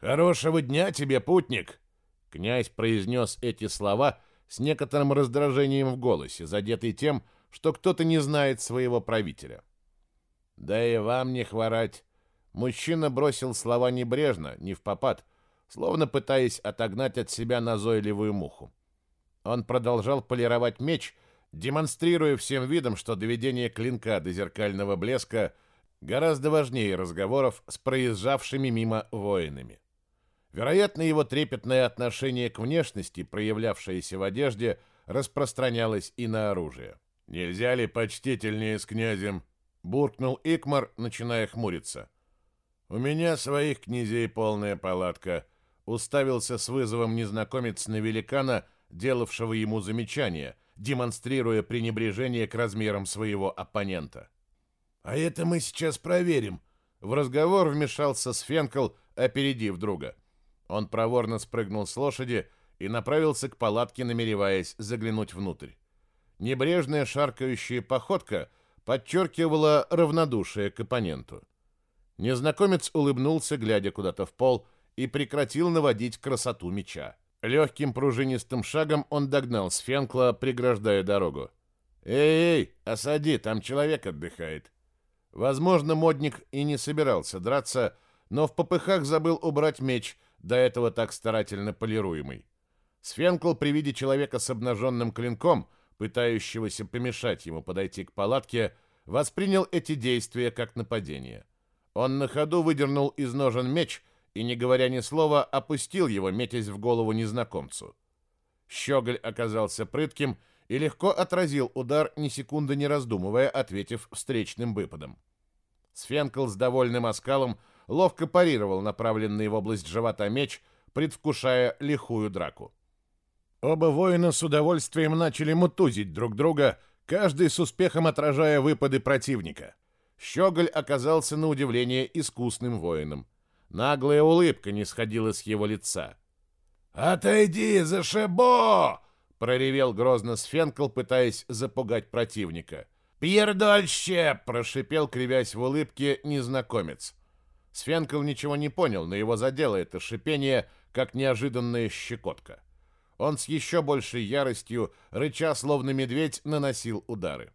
Хорошего дня тебе, путник!» Князь произнес эти слова с некоторым раздражением в голосе, задетый тем, что кто-то не знает своего правителя. «Да и вам не хворать!» Мужчина бросил слова небрежно, не в попад, словно пытаясь отогнать от себя назойливую муху. Он продолжал полировать меч, демонстрируя всем видом, что доведение клинка до зеркального блеска гораздо важнее разговоров с проезжавшими мимо воинами. Вероятно, его трепетное отношение к внешности, проявлявшееся в одежде, распространялось и на оружие. «Нельзя ли почтительнее с князем?» — буркнул Икмар, начиная хмуриться. «У меня своих князей полная палатка», — уставился с вызовом незнакомец на великана, делавшего ему замечание, демонстрируя пренебрежение к размерам своего оппонента. «А это мы сейчас проверим», — в разговор вмешался Сфенкл, опередив друга. Он проворно спрыгнул с лошади и направился к палатке, намереваясь заглянуть внутрь. Небрежная шаркающая походка подчеркивала равнодушие к оппоненту. Незнакомец улыбнулся, глядя куда-то в пол, и прекратил наводить красоту меча. Легким пружинистым шагом он догнал Сфенкла, преграждая дорогу. «Эй, эй, осади, там человек отдыхает». Возможно, модник и не собирался драться, но в попыхах забыл убрать меч, до этого так старательно полируемый. Сфенкл при виде человека с обнаженным клинком, пытающегося помешать ему подойти к палатке, воспринял эти действия как нападение. Он на ходу выдернул из ножен меч и, не говоря ни слова, опустил его, метясь в голову незнакомцу. Щеголь оказался прытким и легко отразил удар, ни секунды не раздумывая, ответив встречным выпадом. Сфенкл с довольным оскалом ловко парировал направленный в область живота меч, предвкушая лихую драку. Оба воина с удовольствием начали мутузить друг друга, каждый с успехом отражая выпады противника. Щеголь оказался на удивление искусным воином. Наглая улыбка не сходила с его лица. «Отойди, зашибо!» — проревел грозно Сфенкл, пытаясь запугать противника. «Пьердольще!» — прошипел, кривясь в улыбке, незнакомец. Сфенкл ничего не понял, но его задело это шипение, как неожиданная щекотка. Он с еще большей яростью, рыча словно медведь, наносил удары.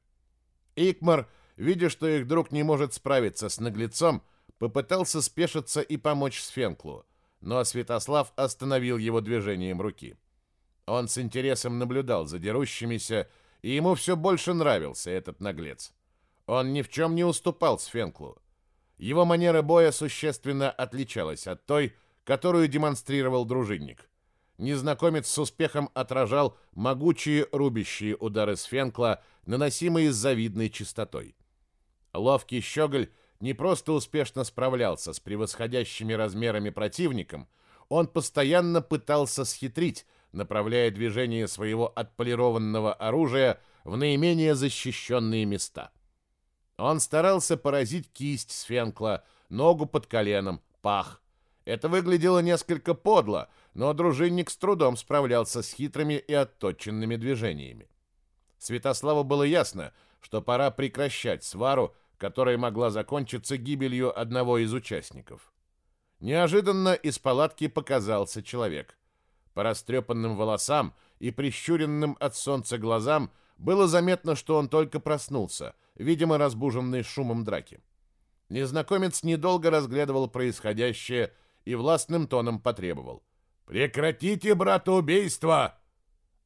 Икмар, видя, что их друг не может справиться с наглецом, попытался спешиться и помочь Сфенклу, но Святослав остановил его движением руки. Он с интересом наблюдал за дерущимися, и ему все больше нравился этот наглец. Он ни в чем не уступал Сфенклу. Его манера боя существенно отличалась от той, которую демонстрировал дружинник. Незнакомец с успехом отражал могучие рубящие удары Сфенкла, наносимые с завидной частотой. Ловкий щеголь не просто успешно справлялся с превосходящими размерами противником, он постоянно пытался схитрить, направляя движение своего отполированного оружия в наименее защищенные места. Он старался поразить кисть Сфенкла, ногу под коленом, пах. Это выглядело несколько подло, но дружинник с трудом справлялся с хитрыми и отточенными движениями. Святославу было ясно, что пора прекращать свару, которая могла закончиться гибелью одного из участников. Неожиданно из палатки показался человек. По растрепанным волосам и прищуренным от солнца глазам было заметно, что он только проснулся — видимо, разбуженный шумом драки. Незнакомец недолго разглядывал происходящее и властным тоном потребовал. «Прекратите, братоубийство!»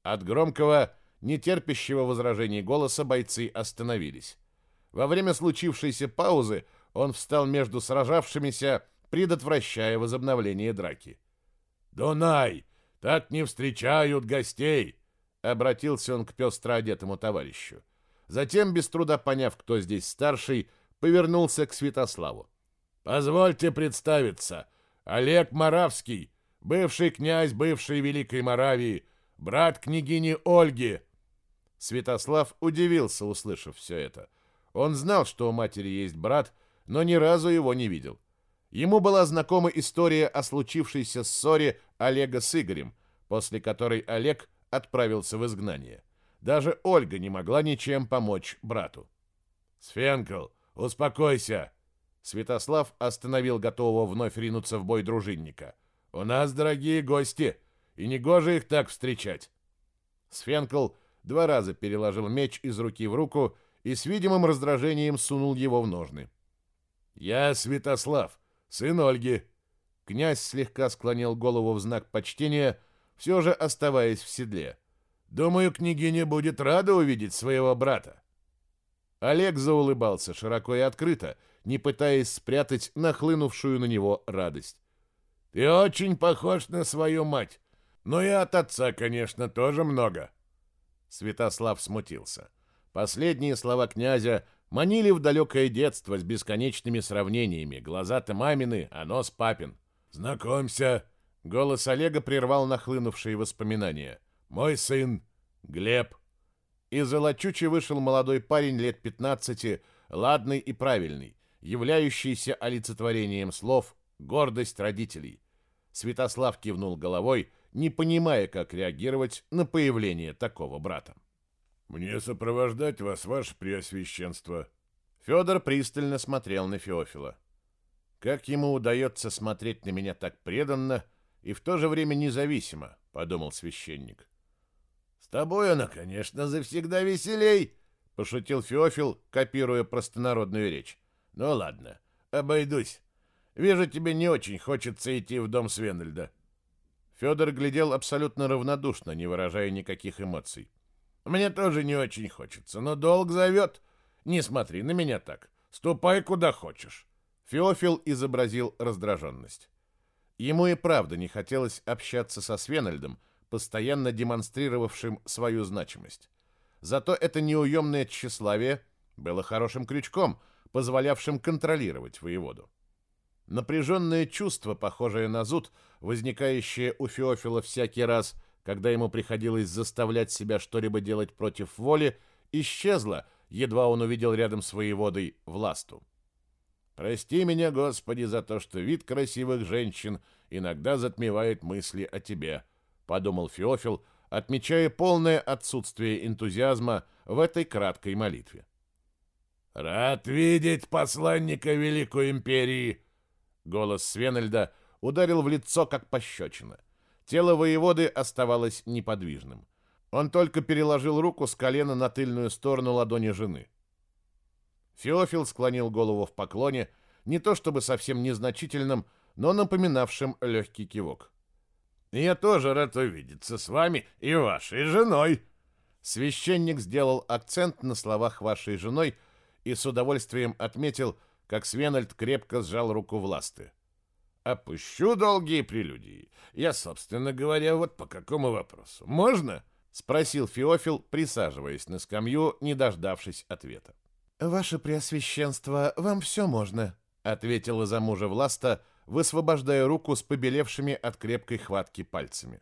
От громкого, нетерпящего возражений голоса бойцы остановились. Во время случившейся паузы он встал между сражавшимися, предотвращая возобновление драки. «Дунай! Так не встречают гостей!» — обратился он к пестро одетому товарищу. Затем, без труда поняв, кто здесь старший, повернулся к Святославу. «Позвольте представиться. Олег Моравский, бывший князь бывшей Великой Моравии, брат княгини Ольги». Святослав удивился, услышав все это. Он знал, что у матери есть брат, но ни разу его не видел. Ему была знакома история о случившейся ссоре Олега с Игорем, после которой Олег отправился в изгнание. Даже Ольга не могла ничем помочь брату. «Сфенкл, успокойся!» Святослав остановил готового вновь ринуться в бой дружинника. У нас дорогие гости, и негоже их так встречать. Свенкл два раза переложил меч из руки в руку и с видимым раздражением сунул его в ножны. «Я Святослав, сын Ольги». Князь слегка склонил голову в знак почтения, все же оставаясь в седле. «Думаю, княгиня будет рада увидеть своего брата». Олег заулыбался широко и открыто, не пытаясь спрятать нахлынувшую на него радость. «Ты очень похож на свою мать, но и от отца, конечно, тоже много». Святослав смутился. Последние слова князя манили в далекое детство с бесконечными сравнениями. Глаза-то мамины, а нос папин. «Знакомься!» Голос Олега прервал нахлынувшие воспоминания. «Мой сын, Глеб». Из Золочучи вышел молодой парень лет 15, ладный и правильный, являющийся олицетворением слов «гордость родителей». Святослав кивнул головой, не понимая, как реагировать на появление такого брата. «Мне сопровождать вас, ваше преосвященство». Федор пристально смотрел на Феофила. «Как ему удается смотреть на меня так преданно и в то же время независимо?» — подумал священник. «С тобой она, конечно, завсегда веселей», — пошутил Феофил, копируя простонародную речь. «Ну ладно, обойдусь. Вижу, тебе не очень хочется идти в дом Свенельда». Федор глядел абсолютно равнодушно, не выражая никаких эмоций. «Мне тоже не очень хочется, но долг зовет. Не смотри на меня так. Ступай куда хочешь». Феофил изобразил раздраженность. Ему и правда не хотелось общаться со Свенальдом, постоянно демонстрировавшим свою значимость. Зато это неуемное тщеславие было хорошим крючком, позволявшим контролировать воеводу. Напряженное чувство, похожее на зуд, возникающее у Феофила всякий раз, когда ему приходилось заставлять себя что-либо делать против воли, исчезло, едва он увидел рядом с воеводой власту. «Прости меня, Господи, за то, что вид красивых женщин иногда затмевает мысли о тебе», — подумал Феофил, отмечая полное отсутствие энтузиазма в этой краткой молитве. «Рад видеть посланника Великой Империи!» Голос Свенельда ударил в лицо, как пощечина. Тело воеводы оставалось неподвижным. Он только переложил руку с колена на тыльную сторону ладони жены. Феофил склонил голову в поклоне, не то чтобы совсем незначительным, но напоминавшим легкий кивок. «Я тоже рад увидеться с вами и вашей женой!» Священник сделал акцент на словах «вашей женой» и с удовольствием отметил, как Свенальд крепко сжал руку власты. «Опущу долгие прелюдии. Я, собственно говоря, вот по какому вопросу. Можно?» — спросил Феофил, присаживаясь на скамью, не дождавшись ответа. «Ваше Преосвященство, вам все можно», — ответила за мужа Власта, высвобождая руку с побелевшими от крепкой хватки пальцами.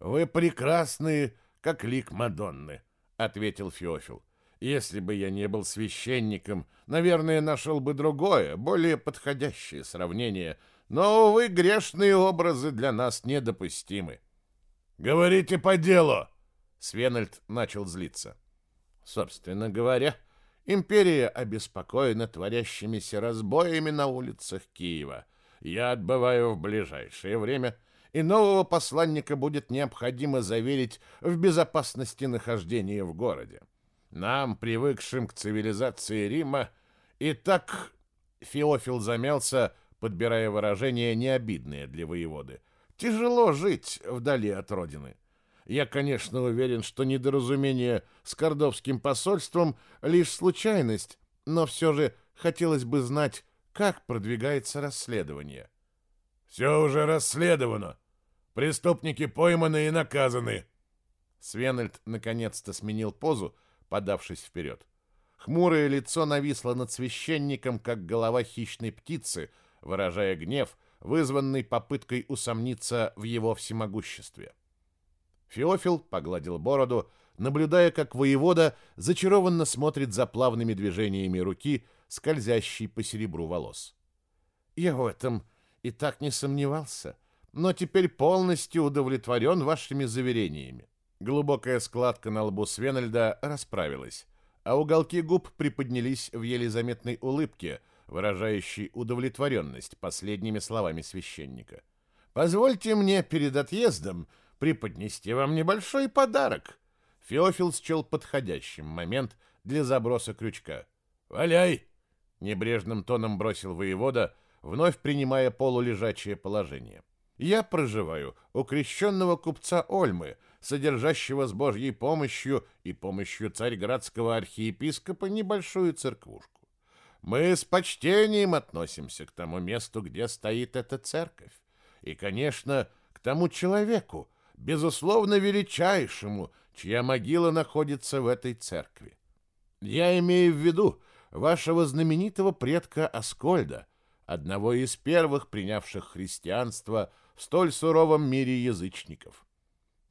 «Вы прекрасны, как лик Мадонны», — ответил Феофил. Если бы я не был священником, наверное, нашел бы другое, более подходящее сравнение. Но, увы, грешные образы для нас недопустимы. «Говорите по делу!» Свенальд начал злиться. Собственно говоря, империя обеспокоена творящимися разбоями на улицах Киева. Я отбываю в ближайшее время, и нового посланника будет необходимо заверить в безопасности нахождения в городе. Нам, привыкшим к цивилизации Рима, и так Феофил замялся, подбирая выражение необидное для воеводы. Тяжело жить вдали от родины. Я, конечно, уверен, что недоразумение с кордовским посольством лишь случайность, но все же хотелось бы знать, как продвигается расследование. Все уже расследовано. Преступники пойманы и наказаны. Свенельд наконец-то сменил позу, подавшись вперед. Хмурое лицо нависло над священником, как голова хищной птицы, выражая гнев, вызванный попыткой усомниться в его всемогуществе. Феофил погладил бороду, наблюдая, как воевода зачарованно смотрит за плавными движениями руки, скользящей по серебру волос. «Я в этом и так не сомневался, но теперь полностью удовлетворен вашими заверениями. Глубокая складка на лбу Свенельда расправилась, а уголки губ приподнялись в еле заметной улыбке, выражающей удовлетворенность последними словами священника. Позвольте мне перед отъездом преподнести вам небольшой подарок. Феофил счел подходящим момент для заброса крючка. «Валяй!» — небрежным тоном бросил воевода, вновь принимая полулежачее положение. «Я проживаю у крещенного купца Ольмы, содержащего с Божьей помощью и помощью царьградского архиепископа небольшую церквушку. Мы с почтением относимся к тому месту, где стоит эта церковь, и, конечно, к тому человеку, безусловно величайшему, чья могила находится в этой церкви. Я имею в виду вашего знаменитого предка Аскольда, одного из первых принявших христианство в столь суровом мире язычников.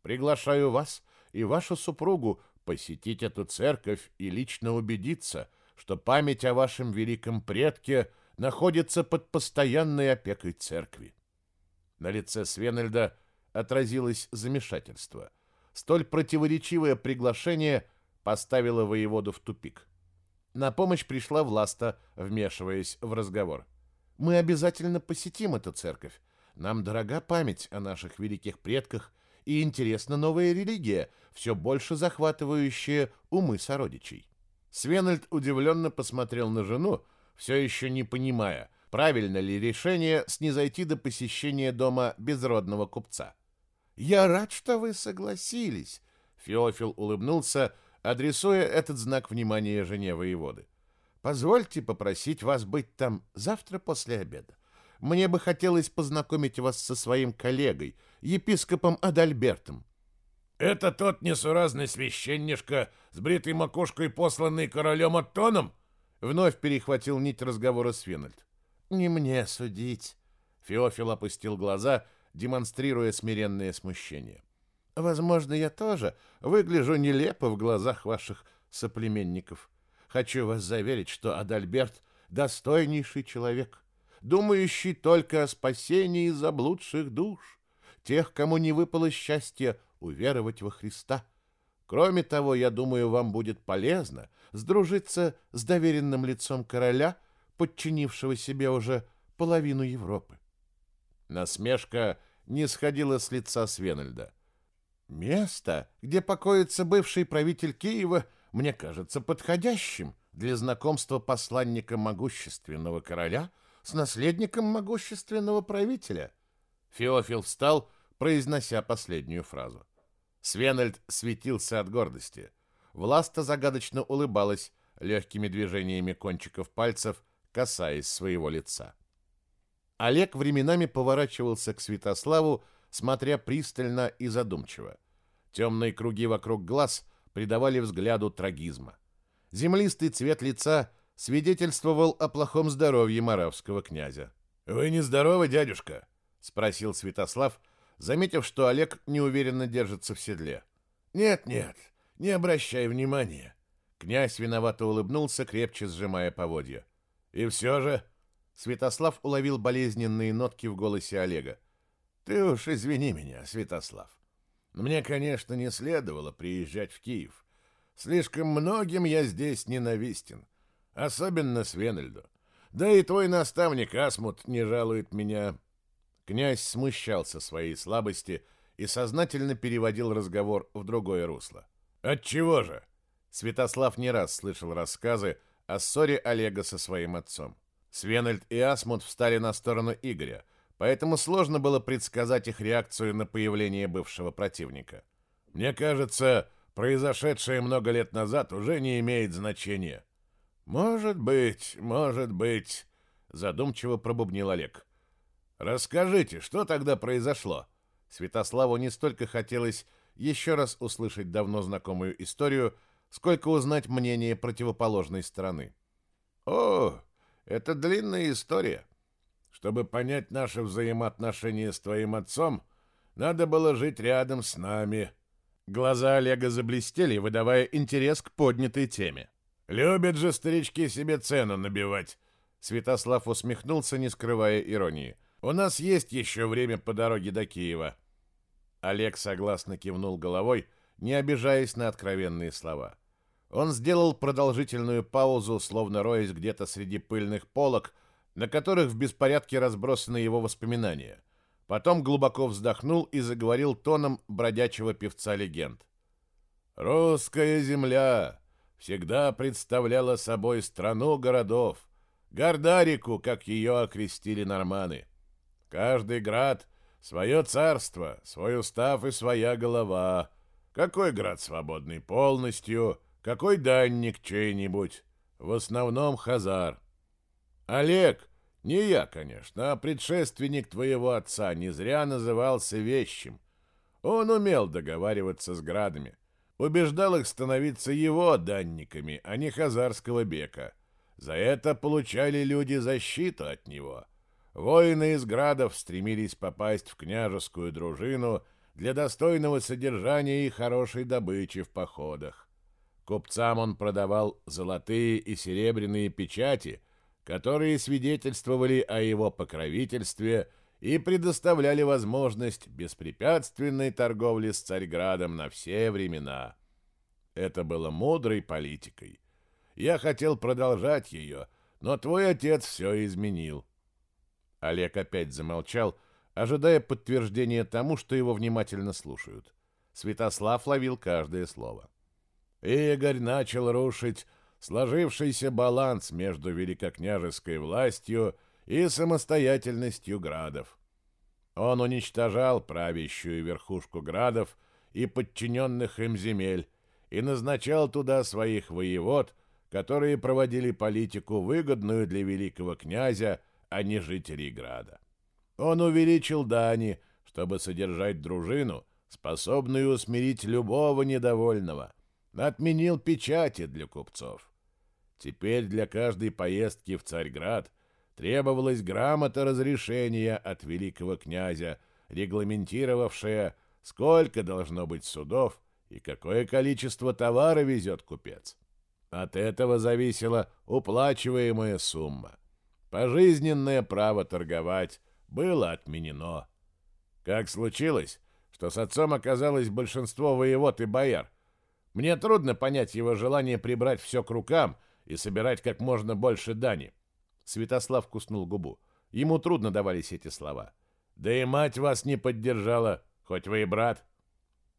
Приглашаю вас и вашу супругу посетить эту церковь и лично убедиться, что память о вашем великом предке находится под постоянной опекой церкви. На лице Свенельда отразилось замешательство. Столь противоречивое приглашение поставило воеводу в тупик. На помощь пришла Власта, вмешиваясь в разговор. «Мы обязательно посетим эту церковь. Нам дорога память о наших великих предках и интересна новая религия, все больше захватывающая умы сородичей. Свенальд удивленно посмотрел на жену, все еще не понимая, правильно ли решение снизойти до посещения дома безродного купца. «Я рад, что вы согласились», — Феофил улыбнулся, адресуя этот знак внимания жене воеводы. «Позвольте попросить вас быть там завтра после обеда. Мне бы хотелось познакомить вас со своим коллегой, епископом Адальбертом. Это тот несуразный священнишка с бритой макушкой, посланный королем Оттоном? Вновь перехватил нить разговора Свенальд. Не мне судить. Феофил опустил глаза, демонстрируя смиренное смущение. Возможно, я тоже выгляжу нелепо в глазах ваших соплеменников. Хочу вас заверить, что Адальберт достойнейший человек думающий только о спасении заблудших душ, тех, кому не выпало счастье уверовать во Христа. Кроме того, я думаю, вам будет полезно сдружиться с доверенным лицом короля, подчинившего себе уже половину Европы. Насмешка не сходила с лица Свенельда. Место, где покоится бывший правитель Киева, мне кажется подходящим для знакомства посланника могущественного короля — с наследником могущественного правителя. Феофил встал, произнося последнюю фразу. Свенальд светился от гордости. Власта загадочно улыбалась легкими движениями кончиков пальцев, касаясь своего лица. Олег временами поворачивался к Святославу, смотря пристально и задумчиво. Темные круги вокруг глаз придавали взгляду трагизма. Землистый цвет лица — свидетельствовал о плохом здоровье моравского князя. «Вы не здоровы, дядюшка?» — спросил Святослав, заметив, что Олег неуверенно держится в седле. «Нет, нет, не обращай внимания». Князь виновато улыбнулся, крепче сжимая поводья. «И все же...» Святослав уловил болезненные нотки в голосе Олега. «Ты уж извини меня, Святослав. Мне, конечно, не следовало приезжать в Киев. Слишком многим я здесь ненавистен. Особенно Свенельду. Да и твой наставник Асмут не жалует меня. Князь смущался своей слабости и сознательно переводил разговор в другое русло. Отчего же? Святослав не раз слышал рассказы о ссоре Олега со своим отцом. Свенельд и Асмут встали на сторону Игоря, поэтому сложно было предсказать их реакцию на появление бывшего противника. Мне кажется, произошедшее много лет назад уже не имеет значения. «Может быть, может быть», — задумчиво пробубнил Олег. «Расскажите, что тогда произошло?» Святославу не столько хотелось еще раз услышать давно знакомую историю, сколько узнать мнение противоположной стороны. «О, это длинная история. Чтобы понять наши взаимоотношения с твоим отцом, надо было жить рядом с нами». Глаза Олега заблестели, выдавая интерес к поднятой теме. Любят же старички себе цену набивать. Святослав усмехнулся, не скрывая иронии. У нас есть еще время по дороге до Киева. Олег согласно кивнул головой, не обижаясь на откровенные слова. Он сделал продолжительную паузу, словно роясь где-то среди пыльных полок, на которых в беспорядке разбросаны его воспоминания. Потом глубоко вздохнул и заговорил тоном бродячего певца легенд. «Русская земля всегда представляла собой страну городов, Гордарику, как ее окрестили норманы. Каждый град — свое царство, свой устав и своя голова. Какой град свободный полностью, какой данник чей-нибудь. В основном Хазар. Олег, не я, конечно, а предшественник твоего отца, не зря назывался Вещим. Он умел договариваться с градами. Убеждал их становиться его данниками, а не хазарского бека. За это получали люди защиту от него. Воины из градов стремились попасть в княжескую дружину для достойного содержания и хорошей добычи в походах. Купцам он продавал золотые и серебряные печати, которые свидетельствовали о его покровительстве и предоставляли возможность беспрепятственной торговли с Царьградом на все времена. Это было мудрой политикой. Я хотел продолжать ее, но твой отец все изменил. Олег опять замолчал, ожидая подтверждения тому, что его внимательно слушают. Святослав ловил каждое слово. Игорь начал рушить сложившийся баланс между великокняжеской властью и самостоятельностью градов. Он уничтожал правящую верхушку градов и подчиненных им земель и назначал туда своих воевод, которые проводили политику, выгодную для великого князя, а не жителей града. Он увеличил дани, чтобы содержать дружину, способную усмирить любого недовольного – отменил печати для купцов. Теперь для каждой поездки в Царьград требовалась грамота разрешения от великого князя, регламентировавшая, сколько должно быть судов и какое количество товара везет купец. От этого зависела уплачиваемая сумма. Пожизненное право торговать было отменено. Как случилось, что с отцом оказалось большинство воевод и бояр, мне трудно понять его желание прибрать все к рукам и собирать как можно больше дани. Святослав куснул губу. Ему трудно давались эти слова. Да и мать вас не поддержала, хоть вы и брат.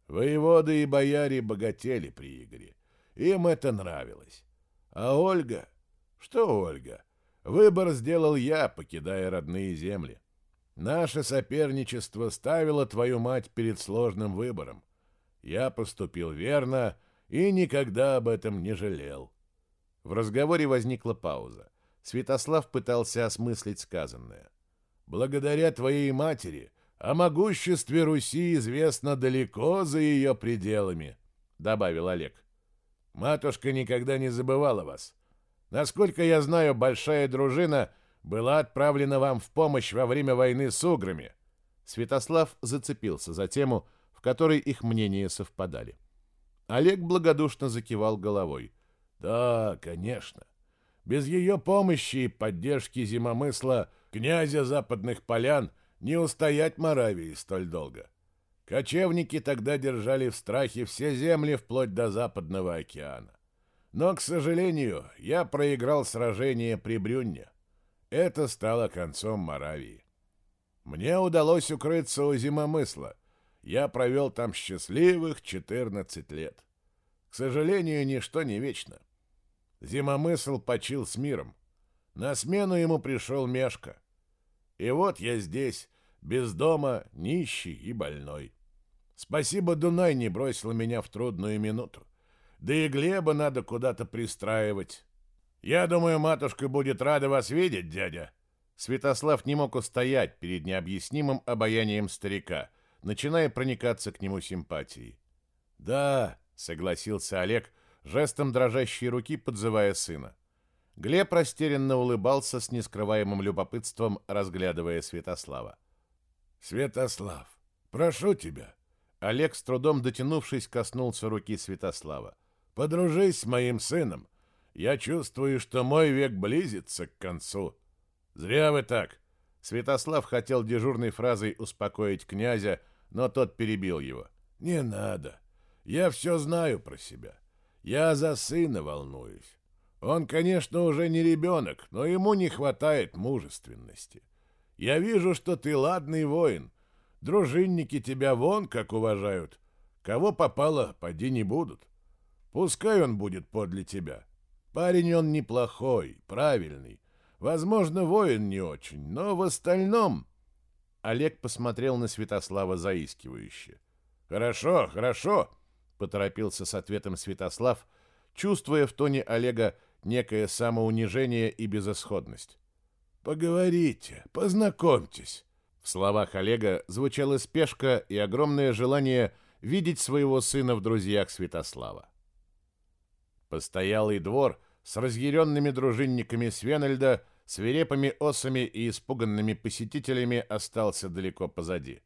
Воеводы и бояре богатели при Игоре. Им это нравилось. А Ольга? Что Ольга? Выбор сделал я, покидая родные земли. Наше соперничество ставило твою мать перед сложным выбором. Я поступил верно и никогда об этом не жалел. В разговоре возникла пауза. Святослав пытался осмыслить сказанное. «Благодаря твоей матери о могуществе Руси известно далеко за ее пределами», — добавил Олег. «Матушка никогда не забывала вас. Насколько я знаю, большая дружина была отправлена вам в помощь во время войны с уграми». Святослав зацепился за тему, которой их мнения совпадали. Олег благодушно закивал головой. «Да, конечно. Без ее помощи и поддержки зимомысла князя западных полян не устоять Моравии столь долго. Кочевники тогда держали в страхе все земли вплоть до Западного океана. Но, к сожалению, я проиграл сражение при Брюнне. Это стало концом Моравии. Мне удалось укрыться у зимомысла — я провел там счастливых 14 лет. К сожалению, ничто не вечно. Зимомысл почил с миром. На смену ему пришел Мешка. И вот я здесь, без дома, нищий и больной. Спасибо, Дунай не бросил меня в трудную минуту. Да и Глеба надо куда-то пристраивать. Я думаю, матушка будет рада вас видеть, дядя. Святослав не мог устоять перед необъяснимым обаянием старика — начиная проникаться к нему симпатией. «Да», — согласился Олег, жестом дрожащей руки подзывая сына. Глеб растерянно улыбался с нескрываемым любопытством, разглядывая Святослава. «Святослав, прошу тебя!» Олег, с трудом дотянувшись, коснулся руки Святослава. «Подружись с моим сыном. Я чувствую, что мой век близится к концу. Зря вы так!» Святослав хотел дежурной фразой успокоить князя, но тот перебил его. «Не надо. Я все знаю про себя. Я за сына волнуюсь. Он, конечно, уже не ребенок, но ему не хватает мужественности. Я вижу, что ты ладный воин, Дружинники тебя вон как уважают. Кого попало, поди не будут. Пускай он будет подле тебя. Парень он неплохой, правильный. Возможно, воин не очень, но в остальном...» Олег посмотрел на Святослава заискивающе. «Хорошо, хорошо», — поторопился с ответом Святослав, чувствуя в тоне Олега некое самоунижение и безысходность. «Поговорите, познакомьтесь». В словах Олега звучала спешка и огромное желание видеть своего сына в друзьях Святослава. Постоялый двор с разъяренными дружинниками Свенельда, свирепыми осами и испуганными посетителями остался далеко позади.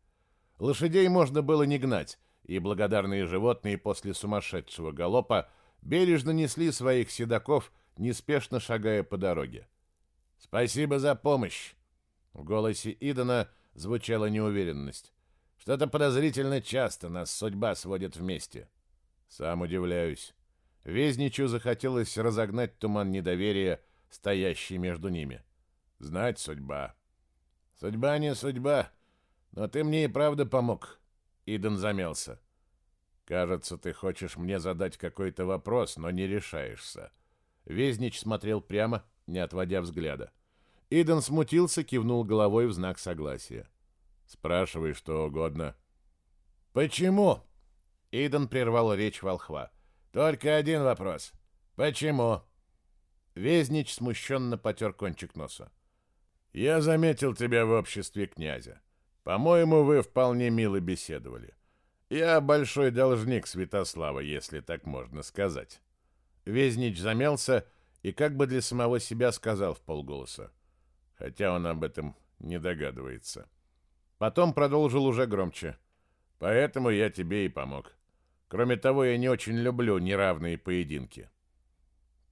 Лошадей можно было не гнать, и благодарные животные после сумасшедшего галопа бережно несли своих седаков, неспешно шагая по дороге. «Спасибо за помощь!» В голосе Идона звучала неуверенность. «Что-то подозрительно часто нас судьба сводит вместе». Сам удивляюсь. Везничу захотелось разогнать туман недоверия, стоящий между ними. Знать судьба. Судьба не судьба, но ты мне и правда помог. Иден замялся. Кажется, ты хочешь мне задать какой-то вопрос, но не решаешься. Везнич смотрел прямо, не отводя взгляда. Иден смутился, кивнул головой в знак согласия. Спрашивай что угодно. Почему? Иден прервал речь волхва. Только один вопрос. Почему? Везнич смущенно потер кончик носа. Я заметил тебя в обществе князя. По-моему, вы вполне мило беседовали. Я большой должник Святослава, если так можно сказать. Везнич замялся и как бы для самого себя сказал в полголоса, хотя он об этом не догадывается. Потом продолжил уже громче. Поэтому я тебе и помог. Кроме того, я не очень люблю неравные поединки.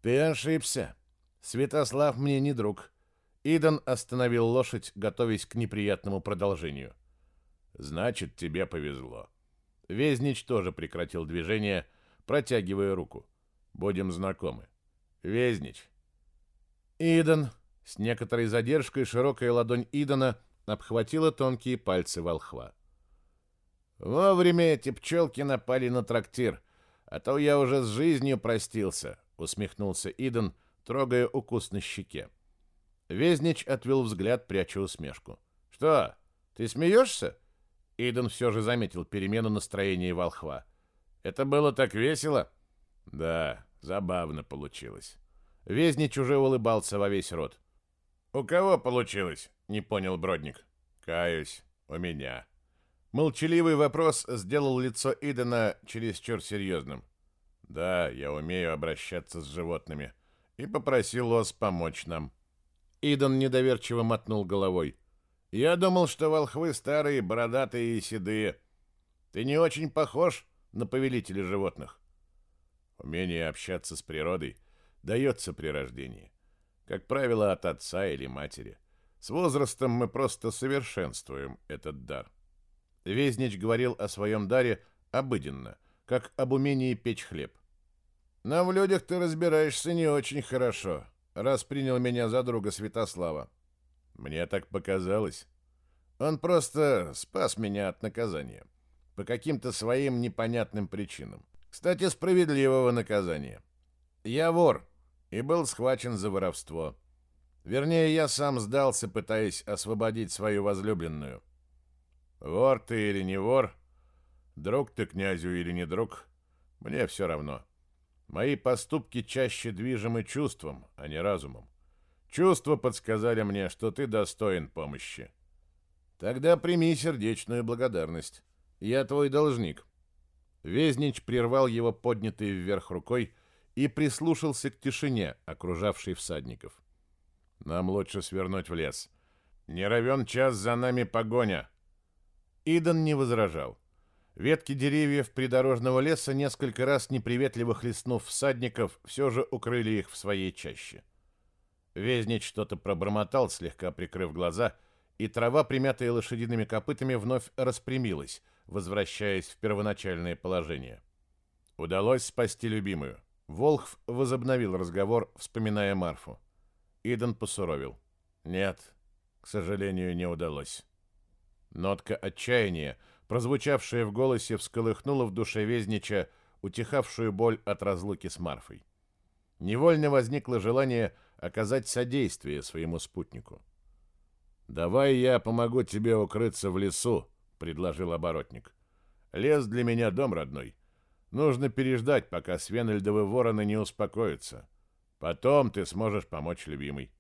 Ты ошибся. Святослав мне не друг. Идан остановил лошадь, готовясь к неприятному продолжению. Значит, тебе повезло. Везнич тоже прекратил движение, протягивая руку. Будем знакомы. Везнич. Идан. С некоторой задержкой широкая ладонь Идана обхватила тонкие пальцы волхва. Вовремя эти пчелки напали на трактир, а то я уже с жизнью простился, усмехнулся Идан, трогая укус на щеке. Везнич отвел взгляд, пряча усмешку. Что, ты смеешься? Иден все же заметил перемену настроения волхва. Это было так весело? Да, забавно получилось. Везнич уже улыбался во весь рот. У кого получилось? Не понял Бродник. Каюсь, у меня. Молчаливый вопрос сделал лицо Идена чересчур серьезным. «Да, я умею обращаться с животными». И попросил Ос помочь нам. Иден недоверчиво мотнул головой. «Я думал, что волхвы старые, бородатые и седые. Ты не очень похож на повелителя животных». Умение общаться с природой дается при рождении. Как правило, от отца или матери. С возрастом мы просто совершенствуем этот дар. Везнич говорил о своем даре обыденно, как об умении печь хлеб. «Но в людях ты разбираешься не очень хорошо, раз принял меня за друга Святослава. Мне так показалось. Он просто спас меня от наказания. По каким-то своим непонятным причинам. Кстати, справедливого наказания. Я вор и был схвачен за воровство. Вернее, я сам сдался, пытаясь освободить свою возлюбленную. Вор ты или не вор, друг ты князю или не друг, мне все равно. Мои поступки чаще движимы чувством, а не разумом. Чувства подсказали мне, что ты достоин помощи. Тогда прими сердечную благодарность. Я твой должник. Везнич прервал его поднятой вверх рукой и прислушался к тишине, окружавшей всадников. Нам лучше свернуть в лес. Не равен час за нами погоня. Идан не возражал. Ветки деревьев придорожного леса, несколько раз неприветливо хлестнув всадников, все же укрыли их в своей чаще. Везнич что-то пробормотал, слегка прикрыв глаза, и трава, примятая лошадиными копытами, вновь распрямилась, возвращаясь в первоначальное положение. Удалось спасти любимую. Волхв возобновил разговор, вспоминая Марфу. Идан посуровил. «Нет, к сожалению, не удалось». Нотка отчаяния, прозвучавшая в голосе, всколыхнула в душе Везнича утихавшую боль от разлуки с Марфой. Невольно возникло желание оказать содействие своему спутнику. «Давай я помогу тебе укрыться в лесу», — предложил оборотник. «Лес для меня дом родной. Нужно переждать, пока Свенельдовы вороны не успокоятся. Потом ты сможешь помочь любимой».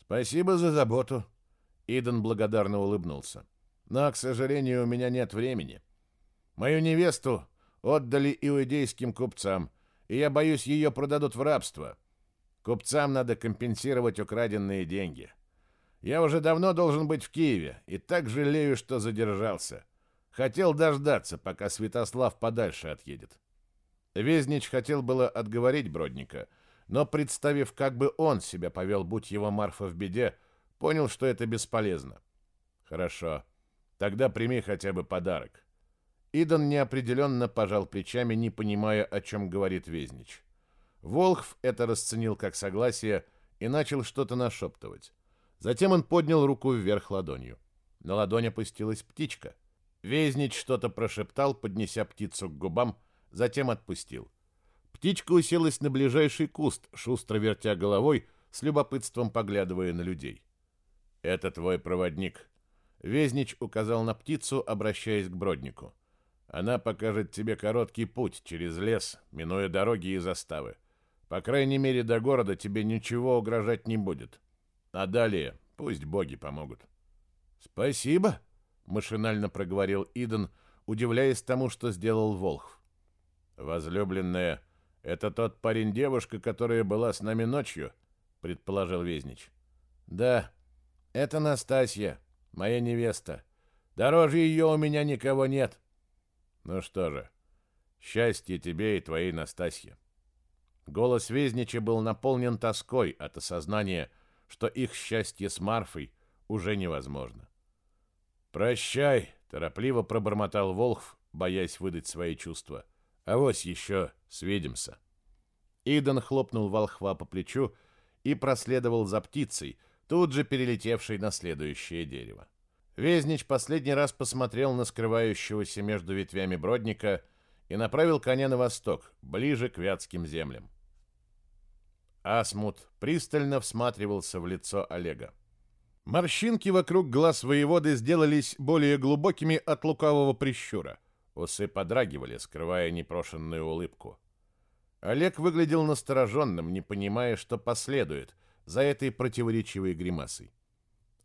«Спасибо за заботу», — Иден благодарно улыбнулся. «Но, к сожалению, у меня нет времени. Мою невесту отдали иудейским купцам, и я боюсь, ее продадут в рабство. Купцам надо компенсировать украденные деньги. Я уже давно должен быть в Киеве, и так жалею, что задержался. Хотел дождаться, пока Святослав подальше отъедет. Везнич хотел было отговорить Бродника, но, представив, как бы он себя повел, будь его Марфа в беде, понял, что это бесполезно. Хорошо, тогда прими хотя бы подарок. Идан неопределенно пожал плечами, не понимая, о чем говорит Везнич. Волхв это расценил как согласие и начал что-то нашептывать. Затем он поднял руку вверх ладонью. На ладонь опустилась птичка. Везнич что-то прошептал, поднеся птицу к губам, затем отпустил. Птичка уселась на ближайший куст, шустро вертя головой, с любопытством поглядывая на людей. «Это твой проводник», — Везнич указал на птицу, обращаясь к Броднику. Она покажет тебе короткий путь через лес, минуя дороги и заставы. По крайней мере, до города тебе ничего угрожать не будет. А далее пусть боги помогут. Спасибо, машинально проговорил Иден, удивляясь тому, что сделал Волхв. Возлюбленная, это тот парень-девушка, которая была с нами ночью, предположил Везнич. Да, это Настасья, моя невеста. Дороже ее у меня никого нет. Ну что же, счастье тебе и твоей Настасье. Голос Везнича был наполнен тоской от осознания, что их счастье с Марфой уже невозможно. «Прощай!» — торопливо пробормотал Волхв, боясь выдать свои чувства. «Авось еще свидимся!» Иден хлопнул волхва по плечу и проследовал за птицей, тут же перелетевшей на следующее дерево. Везнич последний раз посмотрел на скрывающегося между ветвями Бродника и направил коня на восток, ближе к Вятским землям. Асмут пристально всматривался в лицо Олега. Морщинки вокруг глаз воеводы сделались более глубокими от лукавого прищура. Усы подрагивали, скрывая непрошенную улыбку. Олег выглядел настороженным, не понимая, что последует за этой противоречивой гримасой.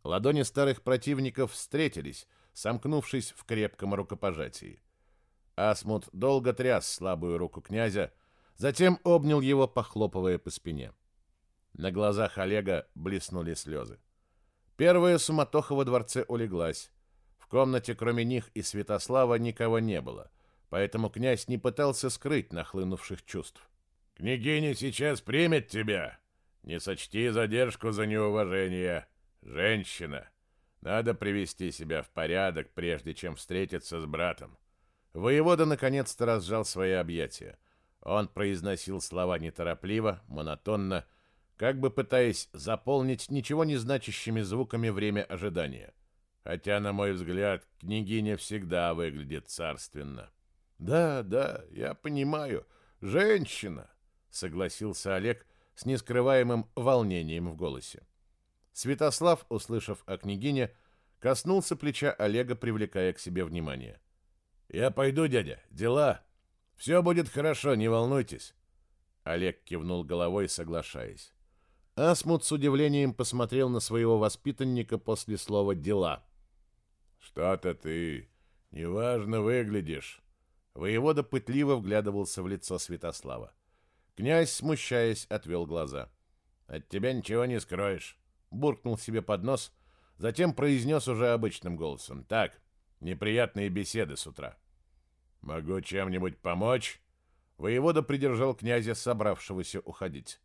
Ладони старых противников встретились, сомкнувшись в крепком рукопожатии. Асмут долго тряс слабую руку князя, затем обнял его, похлопывая по спине. На глазах Олега блеснули слезы. Первая суматоха во дворце улеглась. В комнате, кроме них и Святослава, никого не было, поэтому князь не пытался скрыть нахлынувших чувств. «Княгиня сейчас примет тебя. Не сочти задержку за неуважение», Женщина. Надо привести себя в порядок, прежде чем встретиться с братом. Воевода наконец-то разжал свои объятия. Он произносил слова неторопливо, монотонно, как бы пытаясь заполнить ничего не значащими звуками время ожидания. Хотя, на мой взгляд, княгиня всегда выглядит царственно. «Да, да, я понимаю. Женщина!» — согласился Олег с нескрываемым волнением в голосе. Святослав, услышав о княгине, коснулся плеча Олега, привлекая к себе внимание. «Я пойду, дядя. Дела. Все будет хорошо, не волнуйтесь». Олег кивнул головой, соглашаясь. Асмут с удивлением посмотрел на своего воспитанника после слова «дела». «Что-то ты неважно выглядишь». Воевода пытливо вглядывался в лицо Святослава. Князь, смущаясь, отвел глаза. «От тебя ничего не скроешь буркнул себе под нос, затем произнес уже обычным голосом. «Так, неприятные беседы с утра». «Могу чем-нибудь помочь?» Воевода придержал князя, собравшегося уходить.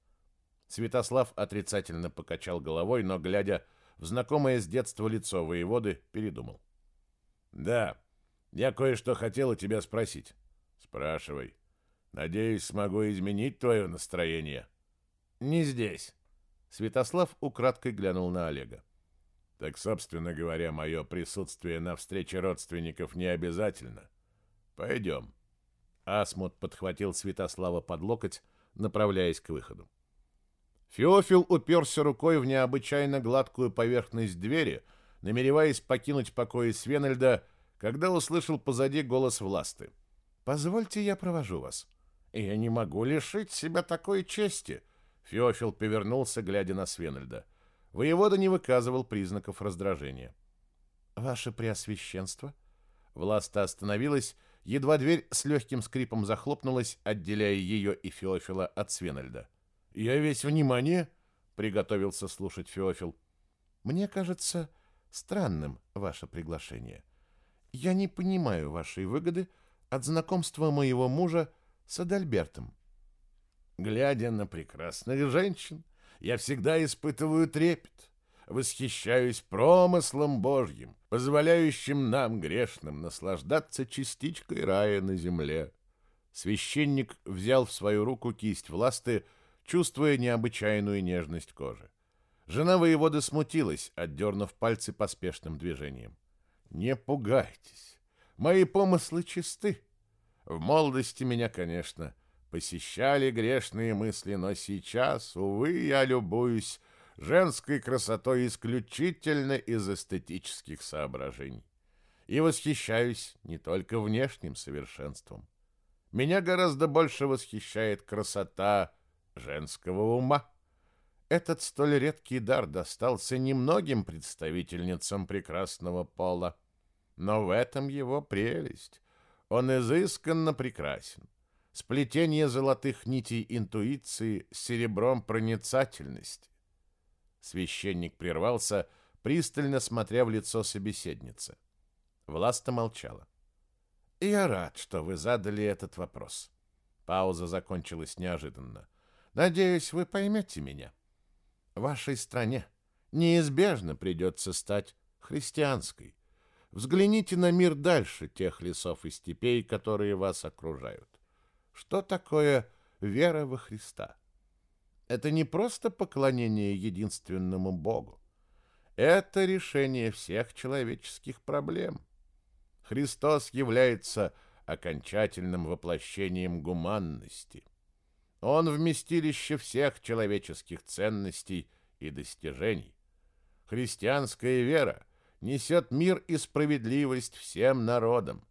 Святослав отрицательно покачал головой, но, глядя в знакомое с детства лицо воеводы, передумал. «Да, я кое-что хотел у тебя спросить». «Спрашивай. Надеюсь, смогу изменить твое настроение». «Не здесь». Святослав украдкой глянул на Олега. Так, собственно говоря, мое присутствие на встрече родственников не обязательно. Пойдем. Асмут подхватил Святослава под локоть, направляясь к выходу. Феофил уперся рукой в необычайно гладкую поверхность двери, намереваясь покинуть покои Свенельда, когда услышал позади голос Власты. «Позвольте, я провожу вас». «Я не могу лишить себя такой чести», — Феофил повернулся, глядя на Свенельда. Воевода не выказывал признаков раздражения. «Ваше Преосвященство?» Власта остановилась, едва дверь с легким скрипом захлопнулась, отделяя ее и Феофила от Свенельда. «Я весь внимание», — приготовился слушать Феофил. «Мне кажется странным ваше приглашение. Я не понимаю вашей выгоды от знакомства моего мужа с Адальбертом. Глядя на прекрасных женщин, я всегда испытываю трепет, восхищаюсь промыслом Божьим, позволяющим нам, грешным, наслаждаться частичкой рая на земле. Священник взял в свою руку кисть власты, чувствуя необычайную нежность кожи. Жена воевода смутилась, отдернув пальцы поспешным движением. «Не пугайтесь, мои помыслы чисты. В молодости меня, конечно, посещали грешные мысли, но сейчас, увы, я любуюсь женской красотой исключительно из эстетических соображений. И восхищаюсь не только внешним совершенством. Меня гораздо больше восхищает красота женского ума. Этот столь редкий дар достался немногим представительницам прекрасного пола. Но в этом его прелесть. Он изысканно прекрасен. Сплетение золотых нитей интуиции с серебром проницательности. Священник прервался, пристально смотря в лицо собеседницы. Власта молчала. «Я рад, что вы задали этот вопрос». Пауза закончилась неожиданно. «Надеюсь, вы поймете меня. Вашей стране неизбежно придется стать христианской. Взгляните на мир дальше тех лесов и степей, которые вас окружают. Что такое вера во Христа? Это не просто поклонение единственному Богу. Это решение всех человеческих проблем. Христос является окончательным воплощением гуманности. Он вместилище всех человеческих ценностей и достижений. Христианская вера — несет мир и справедливость всем народам.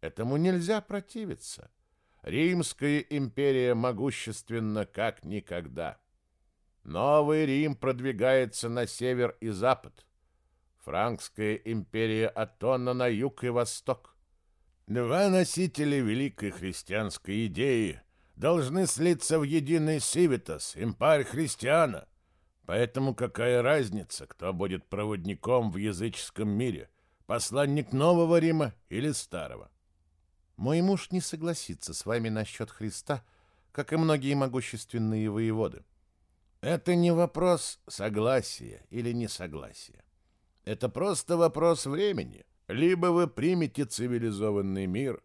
Этому нельзя противиться. Римская империя могущественна как никогда. Новый Рим продвигается на север и запад. Франкская империя Атона на юг и восток. Два носителя великой христианской идеи должны слиться в единый Сивитас, импарь христиана — Поэтому какая разница, кто будет проводником в языческом мире, посланник Нового Рима или Старого? Мой муж не согласится с вами насчет Христа, как и многие могущественные воеводы. Это не вопрос согласия или несогласия. Это просто вопрос времени. Либо вы примете цивилизованный мир,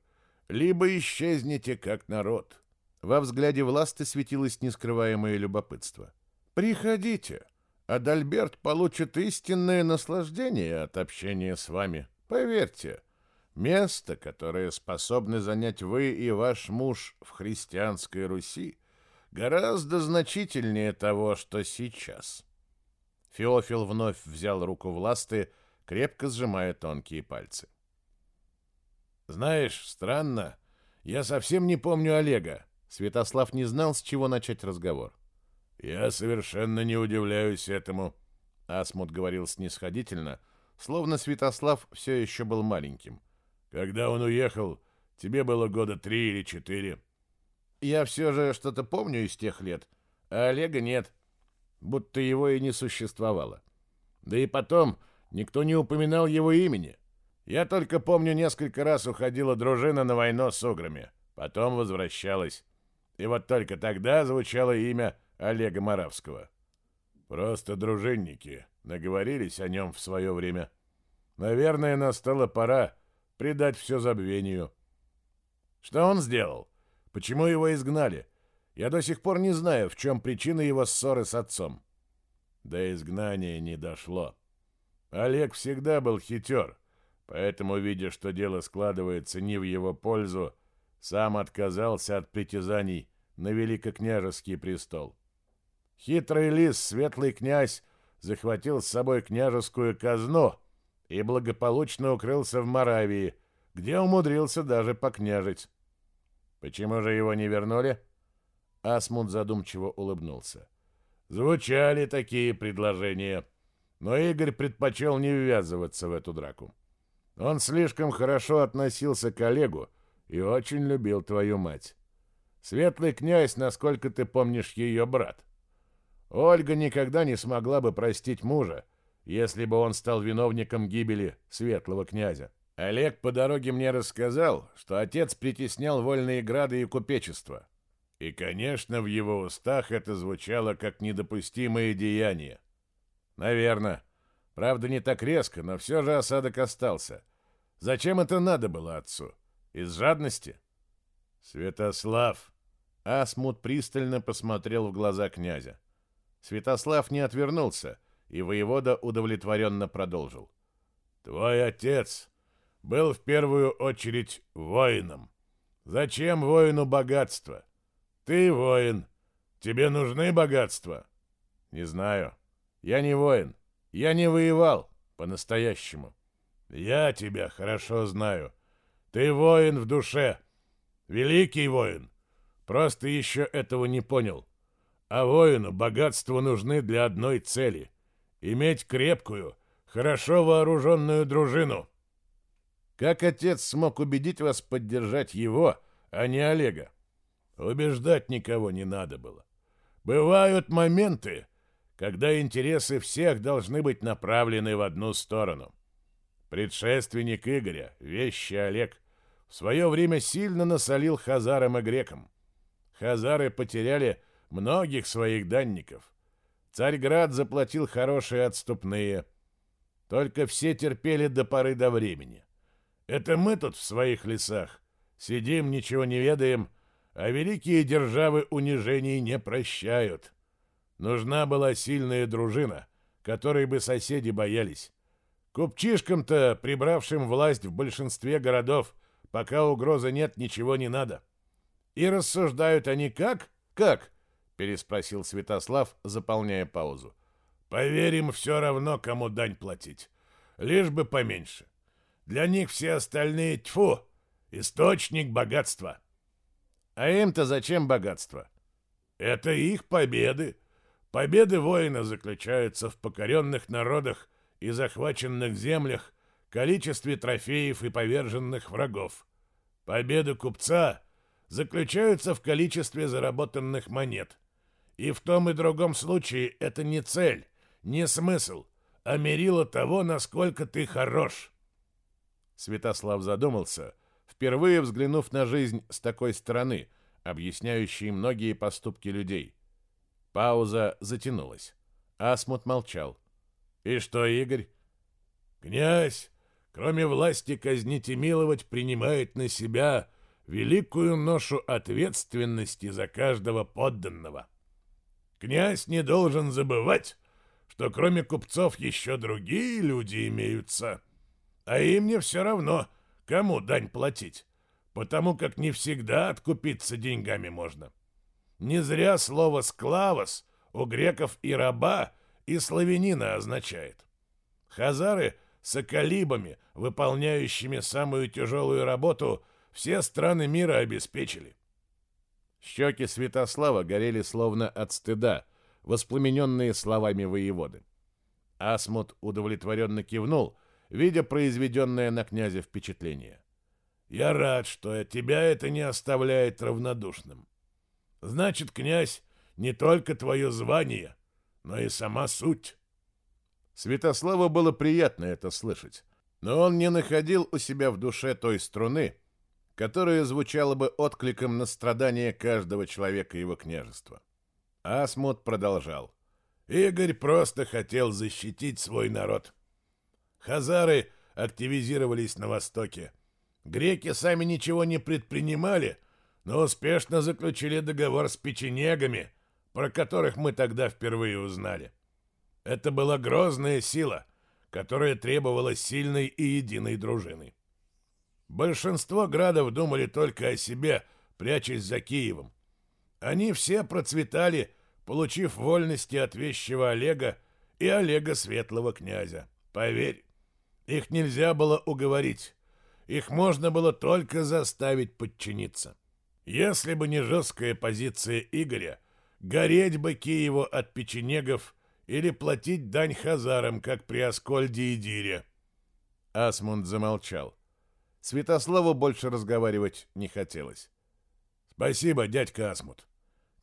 либо исчезнете как народ. Во взгляде власти светилось нескрываемое любопытство. Приходите. Адальберт получит истинное наслаждение от общения с вами. Поверьте, место, которое способны занять вы и ваш муж в христианской Руси, гораздо значительнее того, что сейчас. Феофил вновь взял руку власты, крепко сжимая тонкие пальцы. «Знаешь, странно, я совсем не помню Олега». Святослав не знал, с чего начать разговор. «Я совершенно не удивляюсь этому», — Асмут говорил снисходительно, словно Святослав все еще был маленьким. «Когда он уехал, тебе было года три или четыре». «Я все же что-то помню из тех лет, а Олега нет, будто его и не существовало. Да и потом никто не упоминал его имени. Я только помню, несколько раз уходила дружина на войну с уграми, потом возвращалась. И вот только тогда звучало имя Олега Моравского. Просто дружинники наговорились о нем в свое время. Наверное, настала пора предать все забвению. Что он сделал? Почему его изгнали? Я до сих пор не знаю, в чем причина его ссоры с отцом. До изгнания не дошло. Олег всегда был хитер, поэтому, видя, что дело складывается не в его пользу, сам отказался от притязаний на великокняжеский престол. Хитрый лис, светлый князь, захватил с собой княжескую казну и благополучно укрылся в Моравии, где умудрился даже покняжить. Почему же его не вернули? Асмунд задумчиво улыбнулся. Звучали такие предложения, но Игорь предпочел не ввязываться в эту драку. Он слишком хорошо относился к Олегу и очень любил твою мать. Светлый князь, насколько ты помнишь, ее брат. Ольга никогда не смогла бы простить мужа, если бы он стал виновником гибели светлого князя. Олег по дороге мне рассказал, что отец притеснял вольные грады и купечество. И, конечно, в его устах это звучало как недопустимое деяние. Наверное. Правда, не так резко, но все же осадок остался. Зачем это надо было отцу? Из жадности? Святослав! Асмут пристально посмотрел в глаза князя. Святослав не отвернулся, и воевода удовлетворенно продолжил. «Твой отец был в первую очередь воином. Зачем воину богатство? Ты воин. Тебе нужны богатства?» «Не знаю. Я не воин. Я не воевал по-настоящему». «Я тебя хорошо знаю. Ты воин в душе. Великий воин. Просто еще этого не понял. А воину богатства нужны для одной цели — иметь крепкую, хорошо вооруженную дружину. Как отец смог убедить вас поддержать его, а не Олега? Убеждать никого не надо было. Бывают моменты, когда интересы всех должны быть направлены в одну сторону. Предшественник Игоря, вещи Олег, в свое время сильно насолил хазарам и грекам. Хазары потеряли многих своих данников. Царьград заплатил хорошие отступные. Только все терпели до поры до времени. Это мы тут в своих лесах сидим, ничего не ведаем, а великие державы унижений не прощают. Нужна была сильная дружина, которой бы соседи боялись. Купчишкам-то, прибравшим власть в большинстве городов, пока угрозы нет, ничего не надо. И рассуждают они как? Как? Переспросил Святослав, заполняя паузу. Поверим все равно, кому дань платить. Лишь бы поменьше. Для них все остальные тьфу, источник богатства. А им-то зачем богатство? Это их победы. Победы воина заключаются в покоренных народах и захваченных землях, количестве трофеев и поверженных врагов. Победы купца заключаются в количестве заработанных монет. И в том и другом случае это не цель, не смысл, а мерило того, насколько ты хорош. Святослав задумался, впервые взглянув на жизнь с такой стороны, объясняющей многие поступки людей. Пауза затянулась. Асмут молчал. «И что, Игорь?» «Князь, кроме власти казнить и миловать, принимает на себя великую ношу ответственности за каждого подданного. Князь не должен забывать, что кроме купцов еще другие люди имеются, а им не все равно, кому дань платить, потому как не всегда откупиться деньгами можно. Не зря слово «склавос» у греков и раба, и славянина означает. Хазары с акалибами, выполняющими самую тяжелую работу, все страны мира обеспечили. Щеки Святослава горели словно от стыда, воспламененные словами воеводы. Асмут удовлетворенно кивнул, видя произведенное на князя впечатление. «Я рад, что тебя это не оставляет равнодушным. Значит, князь, не только твое звание, но и сама суть». Святославу было приятно это слышать, но он не находил у себя в душе той струны, которое звучало бы откликом на страдания каждого человека его княжества. Асмут продолжал. Игорь просто хотел защитить свой народ. Хазары активизировались на востоке. Греки сами ничего не предпринимали, но успешно заключили договор с печенегами, про которых мы тогда впервые узнали. Это была грозная сила, которая требовала сильной и единой дружины. Большинство градов думали только о себе, прячась за Киевом. Они все процветали, получив вольности от вещего Олега и Олега Светлого князя. Поверь, их нельзя было уговорить. Их можно было только заставить подчиниться. Если бы не жесткая позиция Игоря, гореть бы Киеву от печенегов или платить дань хазарам, как при Аскольде и Дире. Асмунд замолчал. Святославу больше разговаривать не хотелось. «Спасибо, дядька Асмут».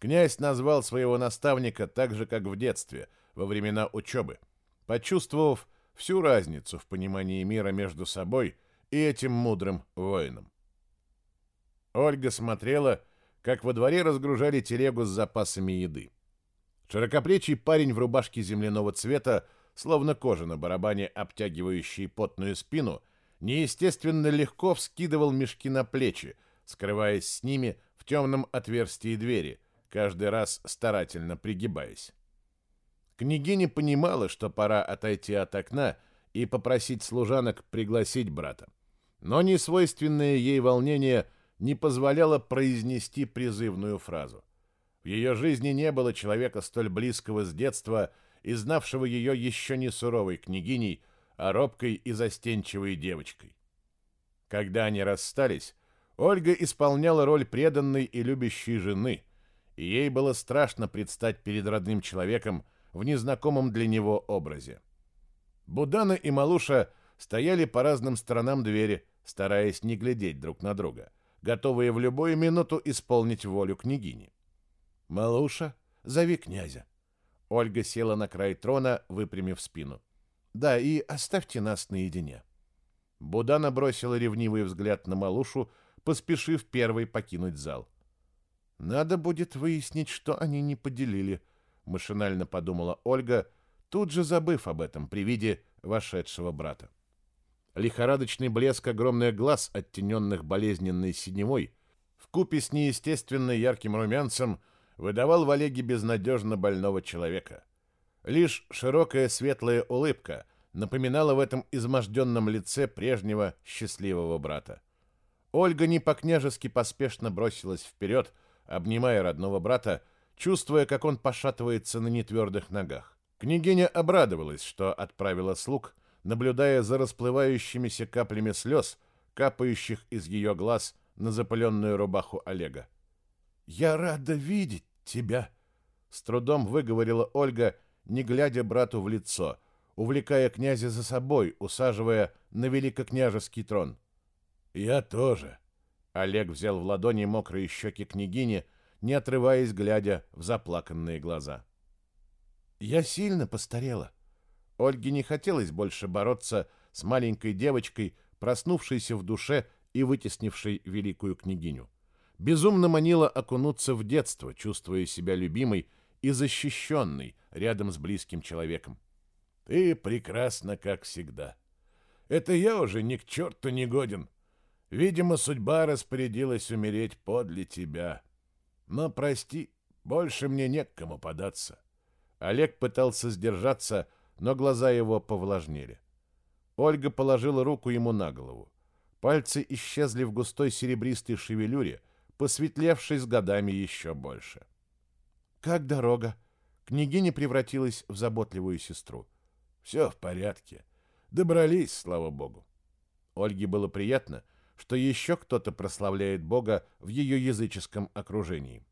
Князь назвал своего наставника так же, как в детстве, во времена учебы, почувствовав всю разницу в понимании мира между собой и этим мудрым воином. Ольга смотрела, как во дворе разгружали телегу с запасами еды. Широкоплечий парень в рубашке земляного цвета, словно кожа на барабане, обтягивающий потную спину, неестественно легко вскидывал мешки на плечи, скрываясь с ними в темном отверстии двери, каждый раз старательно пригибаясь. Княгиня понимала, что пора отойти от окна и попросить служанок пригласить брата. Но несвойственное ей волнение не позволяло произнести призывную фразу. В ее жизни не было человека столь близкого с детства и знавшего ее еще не суровой княгиней, а робкой и застенчивой девочкой. Когда они расстались, Ольга исполняла роль преданной и любящей жены, и ей было страшно предстать перед родным человеком в незнакомом для него образе. Будана и Малуша стояли по разным сторонам двери, стараясь не глядеть друг на друга, готовые в любую минуту исполнить волю княгини. «Малуша, зови князя». Ольга села на край трона, выпрямив спину. «Да, и оставьте нас наедине». Будана бросила ревнивый взгляд на Малушу, поспешив первой покинуть зал. «Надо будет выяснить, что они не поделили», — машинально подумала Ольга, тут же забыв об этом при виде вошедшего брата. Лихорадочный блеск огромных глаз, оттененных болезненной синевой, вкупе с неестественно ярким румянцем — выдавал в Олеге безнадежно больного человека. Лишь широкая светлая улыбка напоминала в этом изможденном лице прежнего счастливого брата. Ольга не по-княжески поспешно бросилась вперед, обнимая родного брата, чувствуя, как он пошатывается на нетвердых ногах. Княгиня обрадовалась, что отправила слуг, наблюдая за расплывающимися каплями слез, капающих из ее глаз на запыленную рубаху Олега. «Я рада видеть тебя!» С трудом выговорила Ольга, не глядя брату в лицо, увлекая князя за собой, усаживая на великокняжеский трон. «Я тоже!» Олег взял в ладони мокрые щеки княгини, не отрываясь, глядя в заплаканные глаза. «Я сильно постарела». Ольге не хотелось больше бороться с маленькой девочкой, проснувшейся в душе и вытеснившей великую княгиню. Безумно манило окунуться в детство, чувствуя себя любимой и защищенной рядом с близким человеком. Ты прекрасна, как всегда. Это я уже ни к черту не годен. Видимо, судьба распорядилась умереть подле тебя. Но прости, больше мне не к кому податься. Олег пытался сдержаться, но глаза его повлажнели. Ольга положила руку ему на голову. Пальцы исчезли в густой серебристой шевелюре, посветлевший с годами еще больше. «Как дорога?» Княгиня превратилась в заботливую сестру. «Все в порядке. Добрались, слава богу». Ольге было приятно, что еще кто-то прославляет Бога в ее языческом окружении.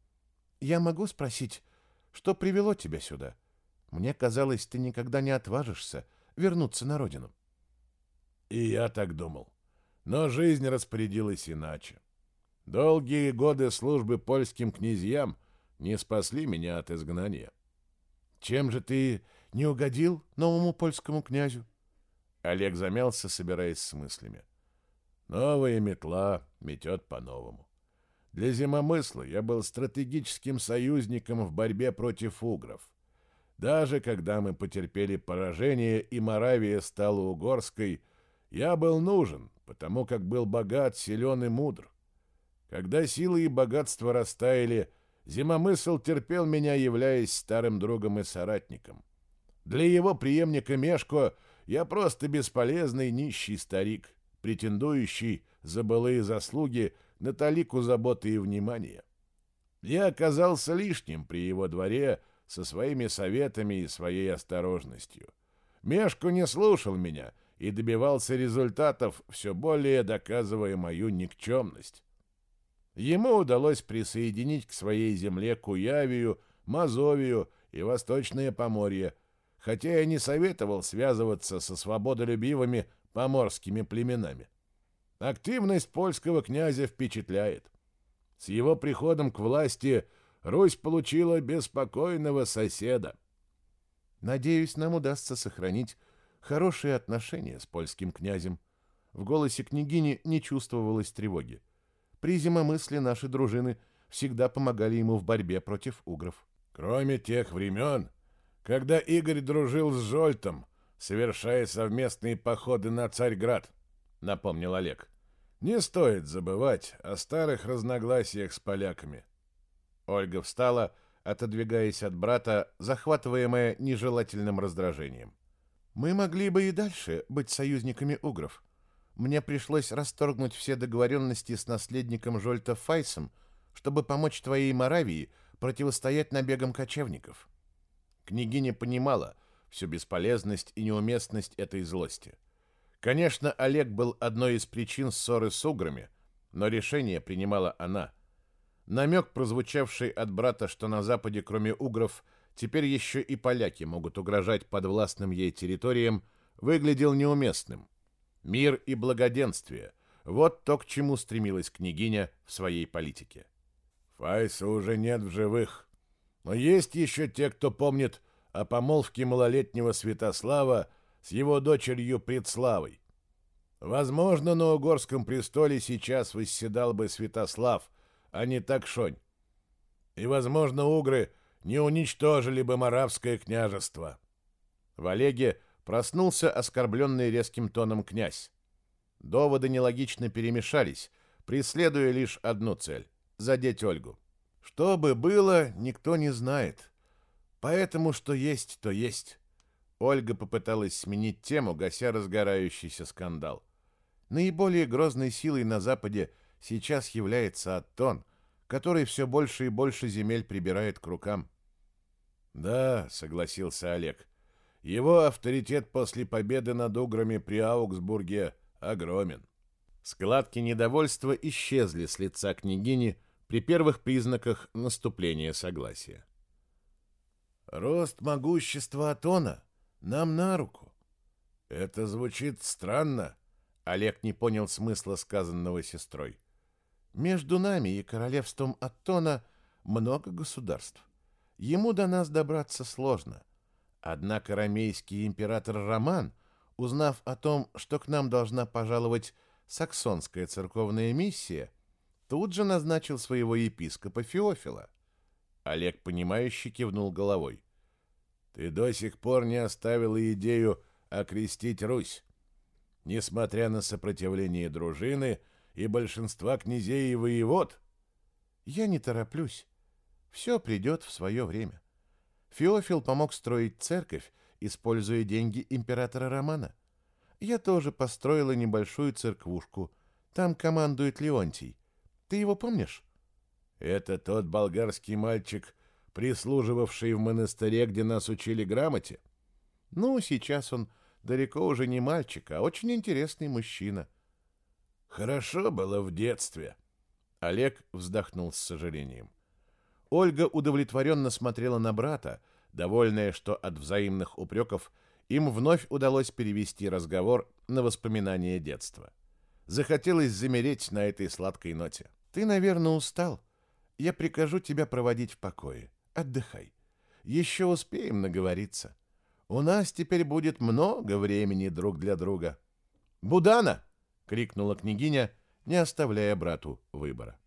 «Я могу спросить, что привело тебя сюда? Мне казалось, ты никогда не отважишься вернуться на родину». И я так думал. Но жизнь распорядилась иначе. Долгие годы службы польским князьям не спасли меня от изгнания. Чем же ты не угодил новому польскому князю? Олег замялся, собираясь с мыслями. Новая метла метет по-новому. Для зимомысла я был стратегическим союзником в борьбе против угров. Даже когда мы потерпели поражение и Моравия стала угорской, я был нужен, потому как был богат, силен и мудр. Когда силы и богатство растаяли, Зимомысл терпел меня, являясь старым другом и соратником. Для его преемника Мешко Я просто бесполезный нищий старик, претендующий за былые заслуги на талику заботы и внимания. Я оказался лишним при его дворе со своими советами и своей осторожностью. Мешку не слушал меня и добивался результатов, все более доказывая мою никчемность. Ему удалось присоединить к своей земле Куявию, Мазовию и Восточное Поморье, хотя я не советовал связываться со свободолюбивыми поморскими племенами. Активность польского князя впечатляет. С его приходом к власти Русь получила беспокойного соседа. Надеюсь, нам удастся сохранить хорошие отношения с польским князем. В голосе княгини не чувствовалось тревоги. При зимомысле наши дружины всегда помогали ему в борьбе против угров. Кроме тех времен, когда Игорь дружил с Жольтом, совершая совместные походы на Царьград, напомнил Олег. Не стоит забывать о старых разногласиях с поляками. Ольга встала, отодвигаясь от брата, захватываемая нежелательным раздражением. Мы могли бы и дальше быть союзниками угров. Мне пришлось расторгнуть все договоренности с наследником Жольта Файсом, чтобы помочь твоей Моравии противостоять набегам кочевников. Княгиня понимала всю бесполезность и неуместность этой злости. Конечно, Олег был одной из причин ссоры с уграми, но решение принимала она. Намек, прозвучавший от брата, что на Западе, кроме угров, теперь еще и поляки могут угрожать подвластным ей территориям, выглядел неуместным. Мир и благоденствие – вот то, к чему стремилась княгиня в своей политике. Файса уже нет в живых, но есть еще те, кто помнит о помолвке малолетнего Святослава с его дочерью Предславой. Возможно, на угорском престоле сейчас восседал бы Святослав, а не Такшонь. И, возможно, угры не уничтожили бы Моравское княжество. В Олеге проснулся оскорбленный резким тоном князь. Доводы нелогично перемешались, преследуя лишь одну цель — задеть Ольгу. Что бы было, никто не знает. Поэтому что есть, то есть. Ольга попыталась сменить тему, гася разгорающийся скандал. Наиболее грозной силой на Западе сейчас является Аттон, который все больше и больше земель прибирает к рукам. «Да», — согласился Олег, — «его авторитет после победы над уграми при Аугсбурге огромен». Складки недовольства исчезли с лица княгини при первых признаках наступления согласия. «Рост могущества Атона нам на руку. Это звучит странно. Олег не понял смысла сказанного сестрой. Между нами и королевством Аттона много государств. Ему до нас добраться сложно. Однако ромейский император Роман, узнав о том, что к нам должна пожаловать саксонская церковная миссия, тут же назначил своего епископа Феофила. Олег, понимающе кивнул головой. Ты до сих пор не оставила идею окрестить Русь. Несмотря на сопротивление дружины и большинства князей и воевод. Я не тороплюсь. Все придет в свое время. Феофил помог строить церковь, используя деньги императора Романа. Я тоже построила небольшую церквушку. Там командует Леонтий. Ты его помнишь? Это тот болгарский мальчик, прислуживавший в монастыре, где нас учили грамоте? Ну, сейчас он далеко уже не мальчик, а очень интересный мужчина. Хорошо было в детстве. Олег вздохнул с сожалением. Ольга удовлетворенно смотрела на брата, довольная, что от взаимных упреков им вновь удалось перевести разговор на воспоминания детства. Захотелось замереть на этой сладкой ноте. «Ты, наверное, устал. Я прикажу тебя проводить в покое. Отдыхай. Еще успеем наговориться. У нас теперь будет много времени друг для друга. «Будана!» — крикнула княгиня, не оставляя брату выбора.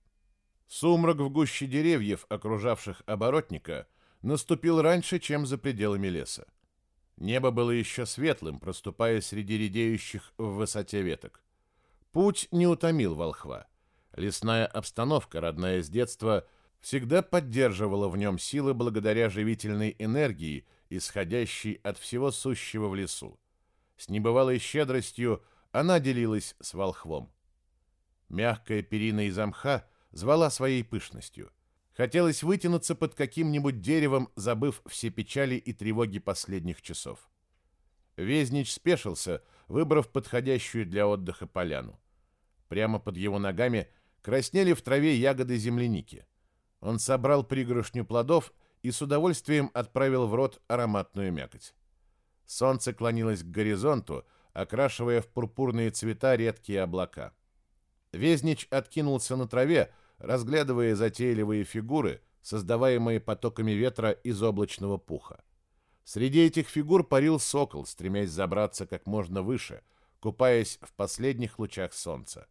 Сумрак в гуще деревьев, окружавших оборотника, наступил раньше, чем за пределами леса. Небо было еще светлым, проступая среди редеющих в высоте веток. Путь не утомил волхва. Лесная обстановка, родная с детства, — всегда поддерживала в нем силы благодаря живительной энергии, исходящей от всего сущего в лесу. С небывалой щедростью она делилась с волхвом. Мягкая перина из мха звала своей пышностью. Хотелось вытянуться под каким-нибудь деревом, забыв все печали и тревоги последних часов. Везнич спешился, выбрав подходящую для отдыха поляну. Прямо под его ногами краснели в траве ягоды земляники. Он собрал пригоршню плодов и с удовольствием отправил в рот ароматную мякоть. Солнце клонилось к горизонту, окрашивая в пурпурные цвета редкие облака. Везнич откинулся на траве, разглядывая затейливые фигуры, создаваемые потоками ветра из облачного пуха. Среди этих фигур парил сокол, стремясь забраться как можно выше, купаясь в последних лучах солнца.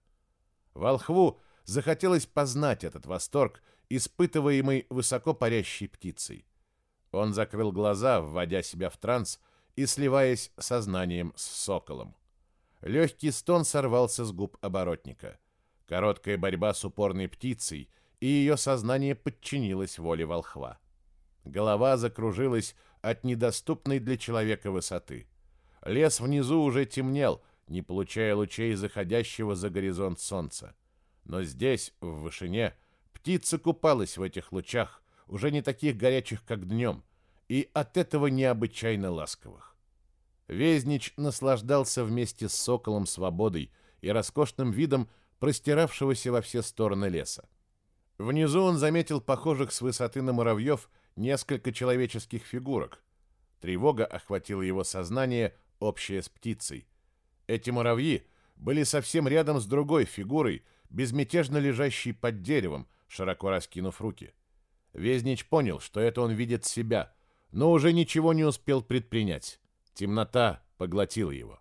Волхву захотелось познать этот восторг, испытываемый высоко парящей птицей. Он закрыл глаза, вводя себя в транс и сливаясь сознанием с соколом. Легкий стон сорвался с губ оборотника. Короткая борьба с упорной птицей, и ее сознание подчинилось воле волхва. Голова закружилась от недоступной для человека высоты. Лес внизу уже темнел, не получая лучей заходящего за горизонт солнца. Но здесь, в вышине, птица купалась в этих лучах, уже не таких горячих, как днем, и от этого необычайно ласковых. Везнич наслаждался вместе с соколом свободой и роскошным видом простиравшегося во все стороны леса. Внизу он заметил похожих с высоты на муравьев несколько человеческих фигурок. Тревога охватила его сознание, общее с птицей. Эти муравьи были совсем рядом с другой фигурой, безмятежно лежащей под деревом, широко раскинув руки. Везнич понял, что это он видит себя, но уже ничего не успел предпринять. Темнота поглотила его.